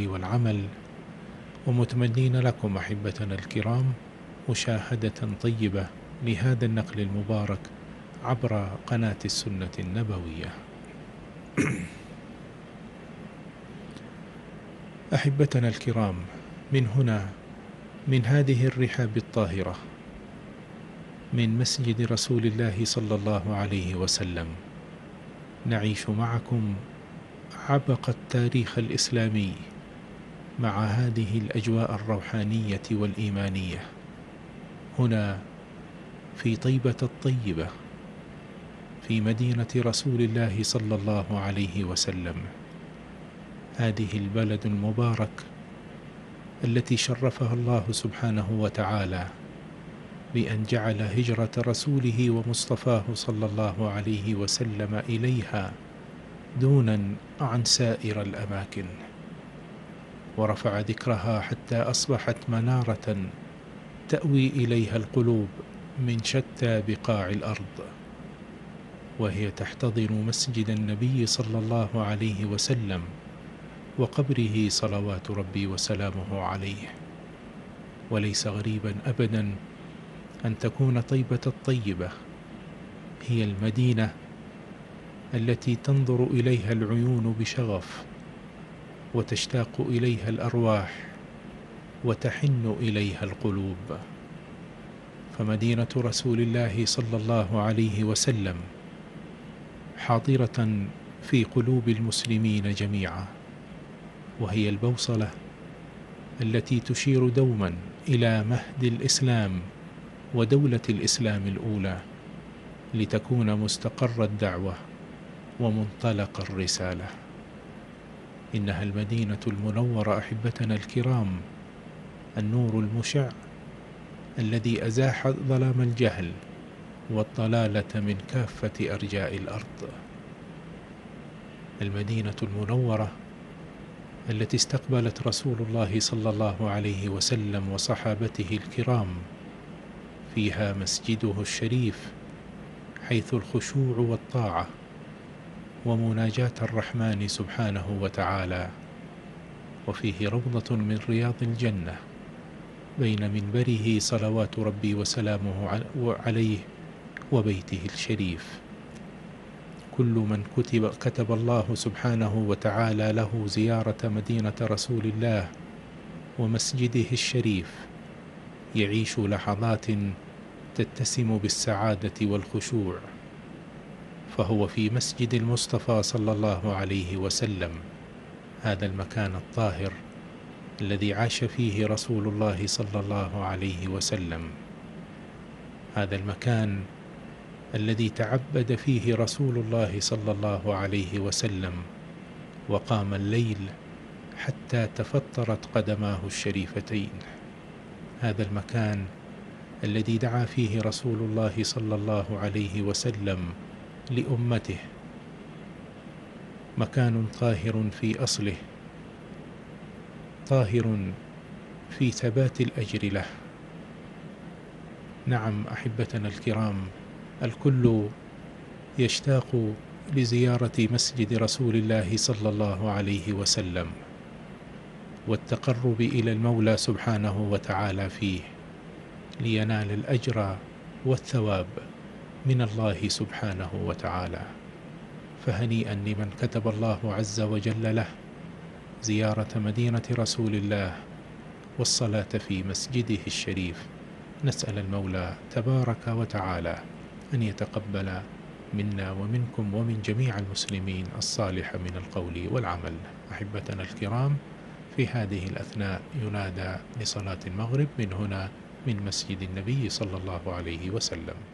والعمل ومتمنين لكم أحبتنا الكرام مشاهدة طيبة لهذا النقل المبارك عبر قناة السنة النبوية. أحبتنا الكرام من هنا من هذه الرحاب الطاهرة من مسجد رسول الله صلى الله عليه وسلم نعيش معكم عبق التاريخ الإسلامي. مع هذه الأجواء الروحانية والإيمانية. هنا في طيبة الطيبة في مدينة رسول الله صلى الله عليه وسلم. هذه البلد المبارك التي شرفها الله سبحانه وتعالى بأن جعل هجرة رسوله ومصطفاه صلى الله عليه وسلم إليها دونا عن سائر الأماكن. ورفع ذكرها حتى أصبحت منارة تأوي إليها القلوب من شتى بقاع الأرض. وهي تحتضن مسجد النبي صلى الله عليه وسلم وقبره صلوات ربي وسلامه عليه. وليس غريبا أبدا أن تكون طيبة الطيبة هي المدينة التي تنظر إليها العيون بشغف وتشتاق إليها الأرواح وتحن إليها القلوب. فمدينة رسول الله صلى الله عليه وسلم حاضرة في قلوب المسلمين جميعا وهي البوصلة التي تشير دوما إلى مهد الإسلام ودولة الإسلام الأولى لتكون مستقر الدعوة ومنطلق الرسالة. إنها المدينة المنورة أحبتنا الكرام النور المشع الذي أزاح ظلام الجهل والضلالة من كافة أرجاء الأرض. المدينة المنورة التي استقبلت رسول الله صلى الله عليه وسلم وصحابته الكرام فيها مسجده الشريف حيث الخشوع والطاعة. ومناجاة الرحمن سبحانه وتعالى. وفيه روضة من رياض الجنة بين منبره صلوات ربي وسلامه عليه وبيته الشريف. كل من كتب, كتب الله سبحانه وتعالى له زيارة مدينة رسول الله ومسجده الشريف يعيش لحظات تتسم بالسعادة والخشوع. فهو في مسجد المصطفى صلى الله عليه وسلم. هذا المكان الطاهر الذي عاش فيه رسول الله صلى الله عليه وسلم. هذا المكان الذي تعبد فيه رسول الله صلى الله عليه وسلم وقام الليل حتى تفطرت قدماه الشريفتين. هذا المكان الذي دعا فيه رسول الله صلى الله عليه وسلم لأمته. مكان طاهر في أصله. طاهر في ثبات الأجر له. نعم أحبتنا الكرام الكل يشتاق لزيارة مسجد رسول الله صلى الله عليه وسلم والتقرب إلى المولى سبحانه وتعالى فيه لينال الأجر والثواب. من الله سبحانه وتعالى. فهنيئا لمن كتب الله عز وجل له زيارة مدينة رسول الله والصلاة في مسجده الشريف. نسأل المولى تبارك وتعالى أن يتقبل منا ومنكم ومن جميع المسلمين الصالح من القول والعمل. أحبتنا الكرام في هذه الأثناء ينادى لصلاة المغرب من هنا من مسجد النبي صلى الله عليه وسلم.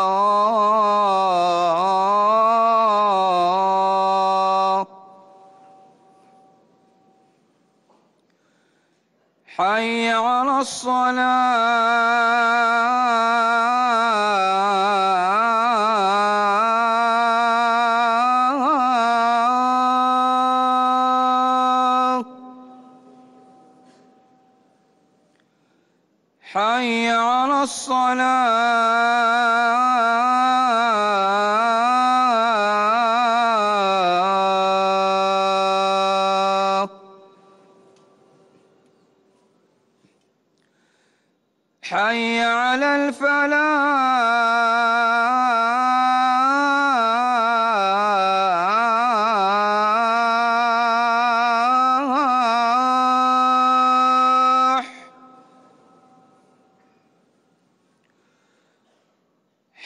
حي على الصلاة.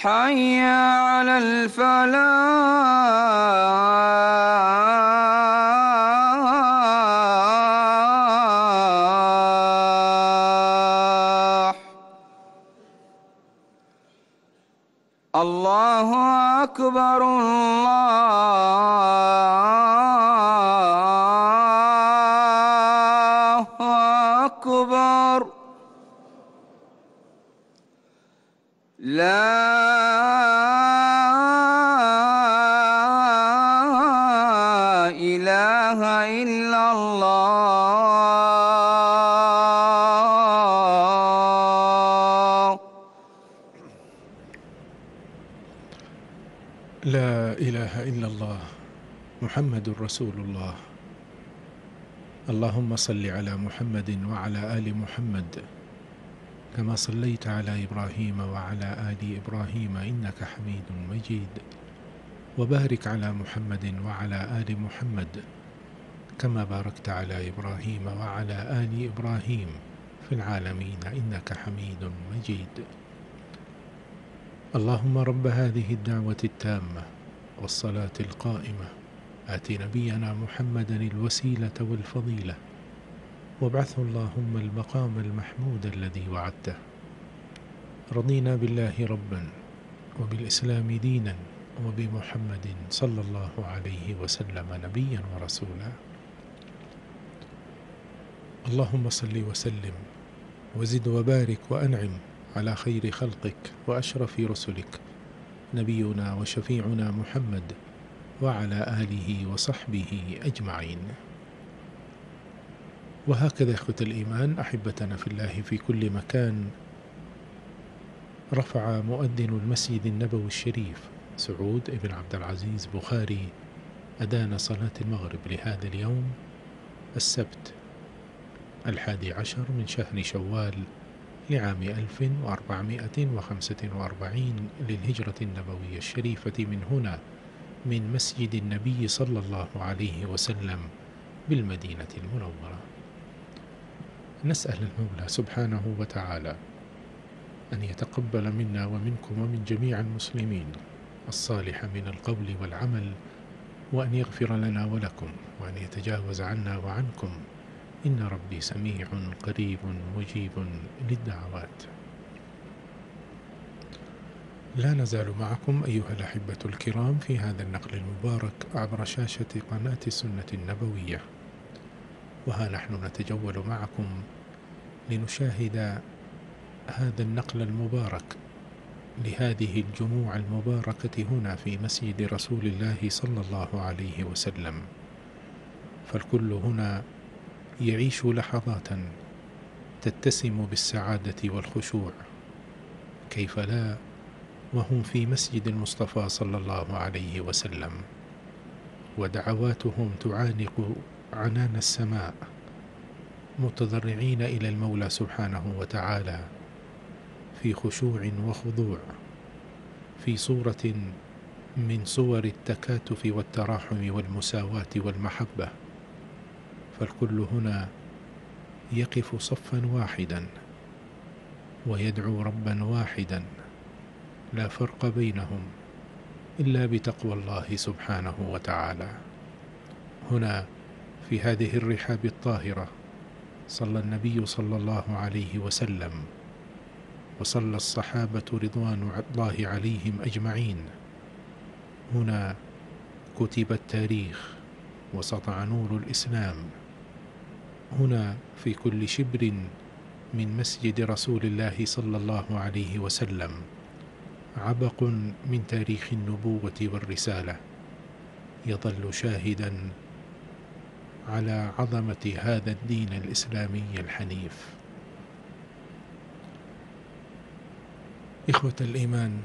حي على الفلاح. إلا الله محمد رسول الله. اللهم صل على محمد وعلى آل محمد كما صليت على إبراهيم وعلى آل إبراهيم إنك حميد مجيد. وبارك على محمد وعلى آل محمد كما باركت على إبراهيم وعلى آل إبراهيم في العالمين إنك حميد مجيد. اللهم رب هذه الدعوة التامة والصلاة القائمة. آت نبينا محمدا الوسيلة والفضيلة. وابعثه اللهم المقام المحمود الذي وعدته. رضينا بالله ربا وبالإسلام دينا وبمحمد صلى الله عليه وسلم نبيا ورسولا. اللهم صل وسلم وزد وبارك وأنعم على خير خلقك وأشرف رسلك. نبينا وشفيعنا محمد وعلى آله وصحبه أجمعين. وهكذا إخوة الإيمان أحبتنا في الله في كل مكان رفع مؤذن المسجد النبوي الشريف سعود بن عبد العزيز بخاري أدان صلاة المغرب لهذا اليوم السبت الحادي عشر من شهر شوال لعام 1445 للهجرة النبوية الشريفة من هنا من مسجد النبي صلى الله عليه وسلم بالمدينة المنورة. نسأل المولى سبحانه وتعالى أن يتقبل منا ومنكم ومن جميع المسلمين الصالح من القول والعمل وأن يغفر لنا ولكم وأن يتجاوز عنا وعنكم إن ربي سميع قريب مجيب للدعوات. لا نزال معكم أيها الأحبة الكرام في هذا النقل المبارك عبر شاشة قناة السنة النبوية. وها نحن نتجول معكم لنشاهد هذا النقل المبارك لهذه الجموع المباركة هنا في مسجد رسول الله صلى الله عليه وسلم. فالكل هنا يعيش لحظات تتسم بالسعادة والخشوع كيف لا؟ وهم في مسجد المصطفى صلى الله عليه وسلم ودعواتهم تعانق عنان السماء متضرعين إلى المولى سبحانه وتعالى في خشوع وخضوع في صورة من صور التكاتف والتراحم والمساواة والمحبة. فالكل هنا يقف صفا واحدا ويدعو ربا واحدا. لا فرق بينهم إلا بتقوى الله سبحانه وتعالى. هنا في هذه الرحاب الطاهرة صلى النبي صلى الله عليه وسلم وصلى الصحابة رضوان الله عليهم أجمعين. هنا كتب التاريخ وسطع نور الإسلام. هنا في كل شبر من مسجد رسول الله صلى الله عليه وسلم عبق من تاريخ النبوة والرسالة. يظل شاهدا على عظمة هذا الدين الإسلامي الحنيف. إخوة الإيمان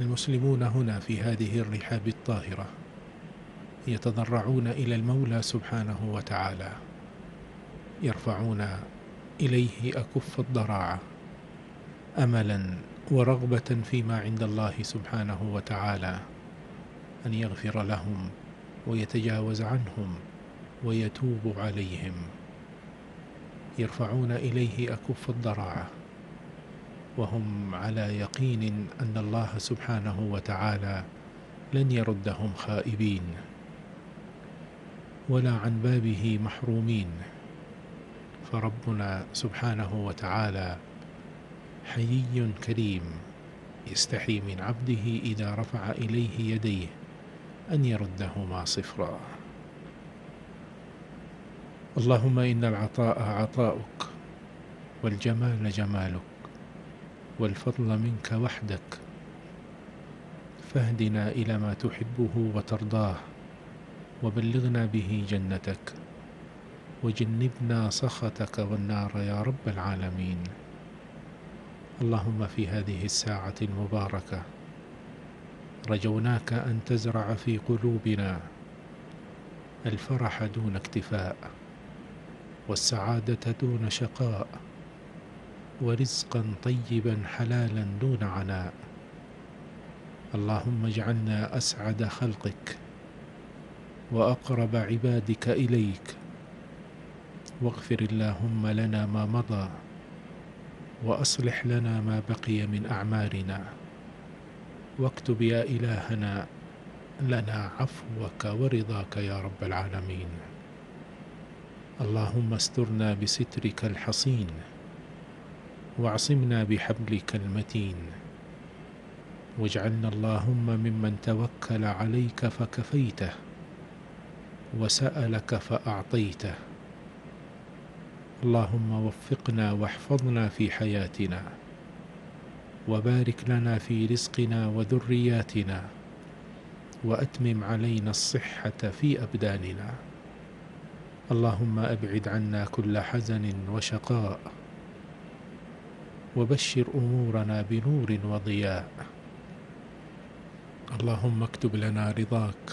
المسلمون هنا في هذه الرحاب الطاهرة يتضرعون إلى المولى سبحانه وتعالى. يرفعون إليه أكف الضراعة أملا ورغبة فيما عند الله سبحانه وتعالى أن يغفر لهم ويتجاوز عنهم ويتوب عليهم. يرفعون إليه أكف الضراعة وهم على يقين أن الله سبحانه وتعالى لن يردهم خائبين ولا عن بابه محرومين. فربنا سبحانه وتعالى حيي كريم. يستحي من عبده إذا رفع إليه يديه أن يردهما صفرا. اللهم إن العطاء عطاؤك والجمال جمالك والفضل منك وحدك. فاهدنا إلى ما تحبه وترضاه وبلغنا به جنتك. وجنبنا سخطك والنار يا رب العالمين. اللهم في هذه الساعة المباركة رجوناك أن تزرع في قلوبنا الفرح دون اكتفاء والسعادة دون شقاء ورزقا طيبا حلالا دون عناء. اللهم اجعلنا أسعد خلقك وأقرب عبادك إليك واغفر اللهم لنا ما مضى وأصلح لنا ما بقي من أعمارنا. واكتب يا إلهنا لنا عفوك ورضاك يا رب العالمين. اللهم استرنا بسترك الحصين واعصمنا بحبلك المتين. واجعلنا اللهم ممن توكل عليك فكفيته وسألك فأعطيته. اللهم وفقنا واحفظنا في حياتنا وبارك لنا في رزقنا وذرياتنا وأتمم علينا الصحة في أبداننا. اللهم أبعد عنا كل حزن وشقاء وبشر أمورنا بنور وضياء. اللهم اكتب لنا رضاك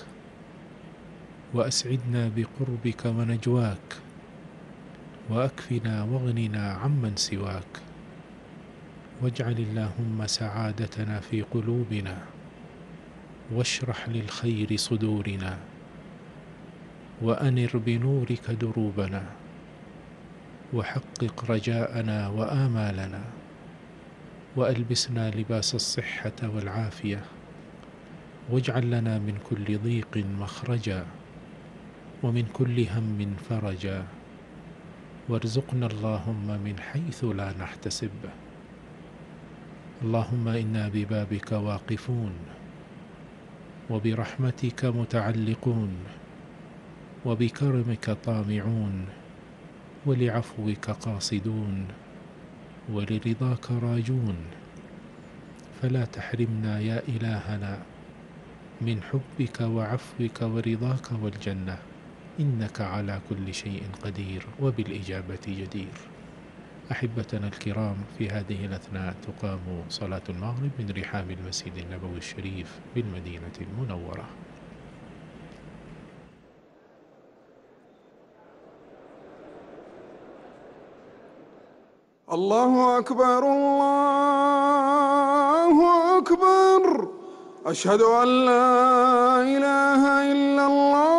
وأسعدنا بقربك ونجواك وأكفنا واغننا عمن سواك. واجعل اللهم سعادتنا في قلوبنا واشرح للخير صدورنا وأنر بنورك دروبنا وحقق رجاءنا وآمالنا وألبسنا لباس الصحة والعافية. واجعل لنا من كل ضيق مخرجا ومن كل هم فرجا. وارزقنا اللهم من حيث لا نحتسب. اللهم إنا ببابك واقفون وبرحمتك متعلقون وبكرمك طامعون ولعفوك قاصدون ولرضاك راجون. فلا تحرمنا يا إلهنا من حبك وعفوك ورضاك والجنة. إنك على كل شيء قدير وبالإجابة جدير. أحبتنا الكرام في هذه الأثناء تقام صلاة المغرب من رحاب المسجد النبوي الشريف بالمدينة المنورة. الله أكبر الله أكبر. أشهد أن لا إله إلا الله.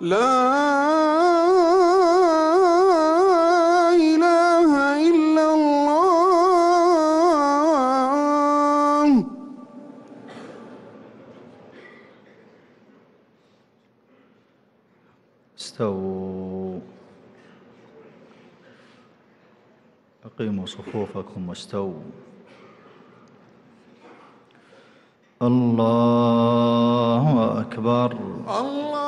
لا إله إلا الله. استووا. أقيموا صفوفكم واستووا. الله أكبر. الله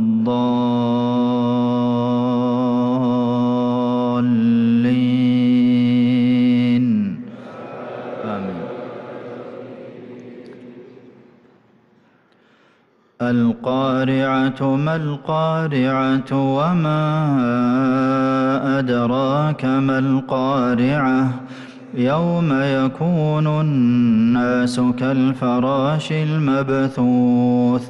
آمين. القارعة ما القارعة وما أدراك ما القارعة؟ يوم يكون الناس كالفراش المبثوث.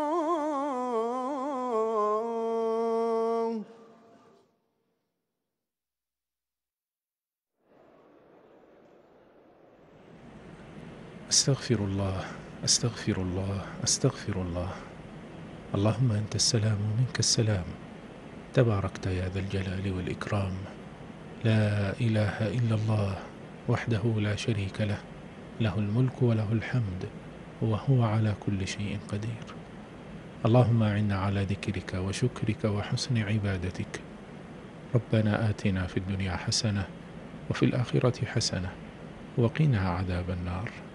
أستغفر الله أستغفر الله أستغفر الله. اللهم أنت السلام ومنك السلام. تباركت يا ذا الجلال والإكرام. لا إله إلا الله وحده لا شريك له. له الملك وله الحمد وهو على كل شيء قدير. اللهم أعنا على ذكرك وشكرك وحسن عبادتك. ربنا آتنا في الدنيا حسنة وفي الآخرة حسنة وقنا عذاب النار.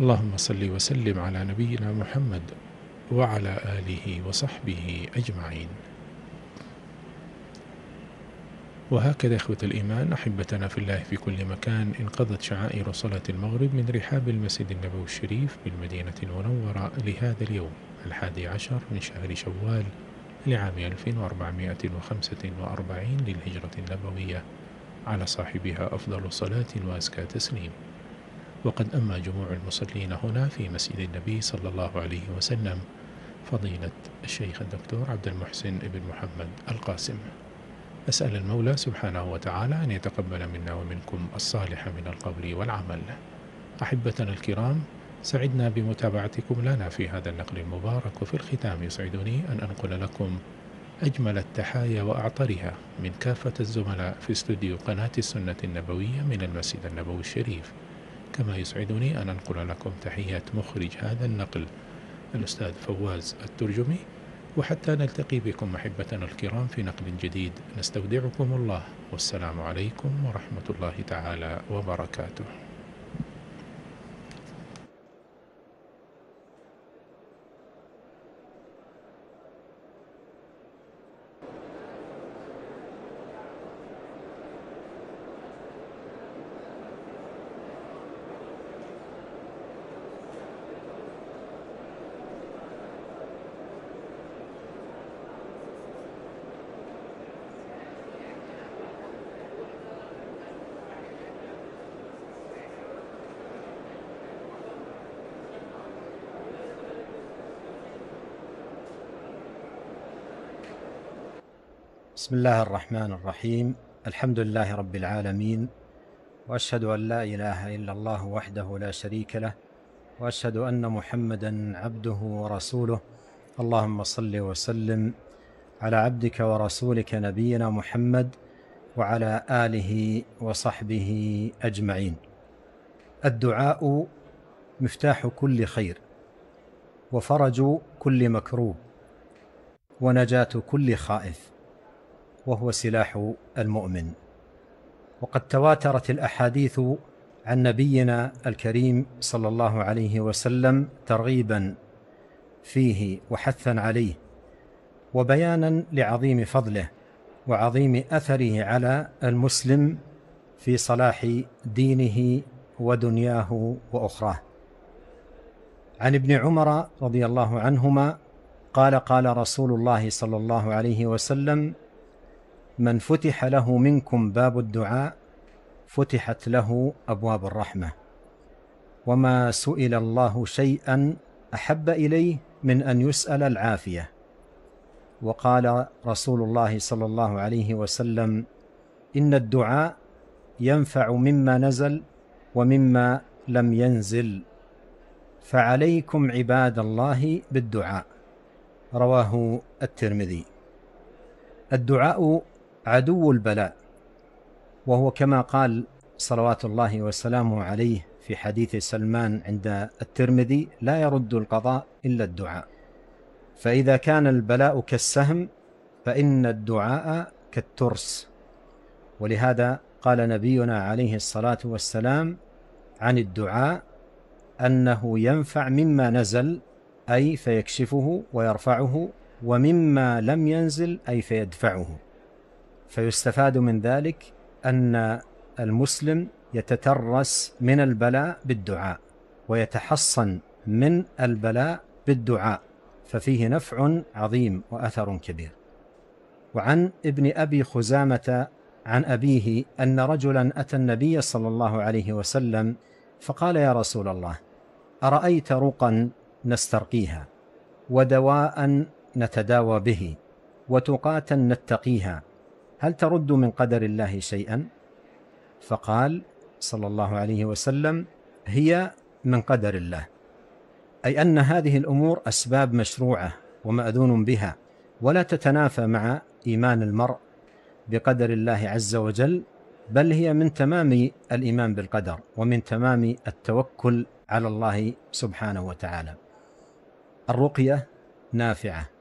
اللهم صل وسلم على نبينا محمد وعلى آله وصحبه أجمعين. وهكذا إخوة الإيمان أحبتنا في الله في كل مكان انقضت شعائر صلاة المغرب من رحاب المسجد النبوي الشريف بالمدينة المنورة لهذا اليوم الحادي عشر من شهر شوال لعام 1445 للهجرة النبوية على صاحبها أفضل صلاة وأزكى تسليم. وقد أما جموع المصلين هنا في مسجد النبي صلى الله عليه وسلم فضيلة الشيخ الدكتور عبد المحسن بن محمد القاسم. أسأل المولى سبحانه وتعالى أن يتقبل منا ومنكم الصالح من القول والعمل. أحبتنا الكرام سعدنا بمتابعتكم لنا في هذا النقل المبارك وفي الختام. يسعدني أن أنقل لكم أجمل التحايا وأعطرها من كافة الزملاء في استوديو قناة السنة النبوية من المسجد النبوي الشريف. كما يسعدني أن أنقل لكم تحيات مخرج هذا النقل. الأستاذ فواز الترجمي وحتى نلتقي بكم أحبتنا الكرام في نقل جديد نستودعكم الله. والسلام عليكم ورحمة الله تعالى وبركاته. بسم الله الرحمن الرحيم. الحمد لله رب العالمين وأشهد أن لا إله إلا الله وحده لا شريك له وأشهد أن محمدا عبده ورسوله. اللهم صل وسلم على عبدك ورسولك نبينا محمد وعلى آله وصحبه أجمعين. الدعاء مفتاح كل خير وفرج كل مكروب ونجاة كل خائف. وهو سلاح المؤمن. وقد تواترت الأحاديث عن نبينا الكريم صلى الله عليه وسلم ترغيبا فيه وحثا عليه وبيانا لعظيم فضله وعظيم أثره على المسلم في صلاح دينه ودنياه وأخراه. عن ابن عمر رضي الله عنهما قال قال رسول الله صلى الله عليه وسلم من فتح له منكم باب الدعاء فتحت له أبواب الرحمة. وما سئل الله شيئا أحب إليه من أن يسأل العافية. وقال رسول الله صلى الله عليه وسلم إن الدعاء ينفع مما نزل ومما لم ينزل. فعليكم عباد الله بالدعاء. رواه الترمذي. الدعاء عدو البلاء. وهو كما قال صلوات الله وسلامه عليه في حديث سلمان عند الترمذي لا يرد القضاء إلا الدعاء. فإذا كان البلاء كالسهم فإن الدعاء كالترس. ولهذا قال نبينا عليه الصلاة والسلام عن الدعاء أنه ينفع مما نزل أي فيكشفه ويرفعه ومما لم ينزل أي فيدفعه. فيستفاد من ذلك أن المسلم يتترس من البلاء بالدعاء ويتحصن من البلاء بالدعاء ففيه نفع عظيم وأثر كبير. وعن ابن أبي خزامة عن أبيه أن رجلا أتى النبي صلى الله عليه وسلم فقال يا رسول الله أرأيت رقا نسترقيها ودواء نتداوى به وتقاتا نتقيها هل ترد من قدر الله شيئا؟ فقال صلى الله عليه وسلم هي من قدر الله أي أن هذه الأمور أسباب مشروعة ومأذون بها ولا تتنافى مع إيمان المرء بقدر الله عز وجل بل هي من تمام الإيمان بالقدر ومن تمام التوكل على الله سبحانه وتعالى. الرقية نافعة.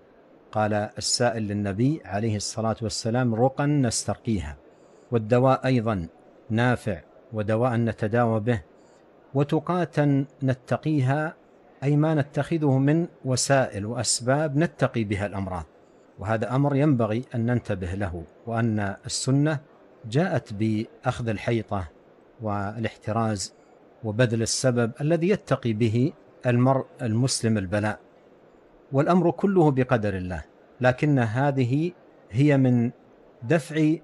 قال السائل للنبي عليه الصلاة والسلام رقا نسترقيها والدواء أيضا نافع ودواء نتداوى به وتقاتا نتقيها أي ما نتخذه من وسائل وأسباب نتقي بها الأمراض. وهذا أمر ينبغي أن ننتبه له وأن السنة جاءت بأخذ الحيطة والاحتراز وبذل السبب الذي يتقي به المرء المسلم البلاء. والأمر كله بقدر الله لكن هذه هي من دفع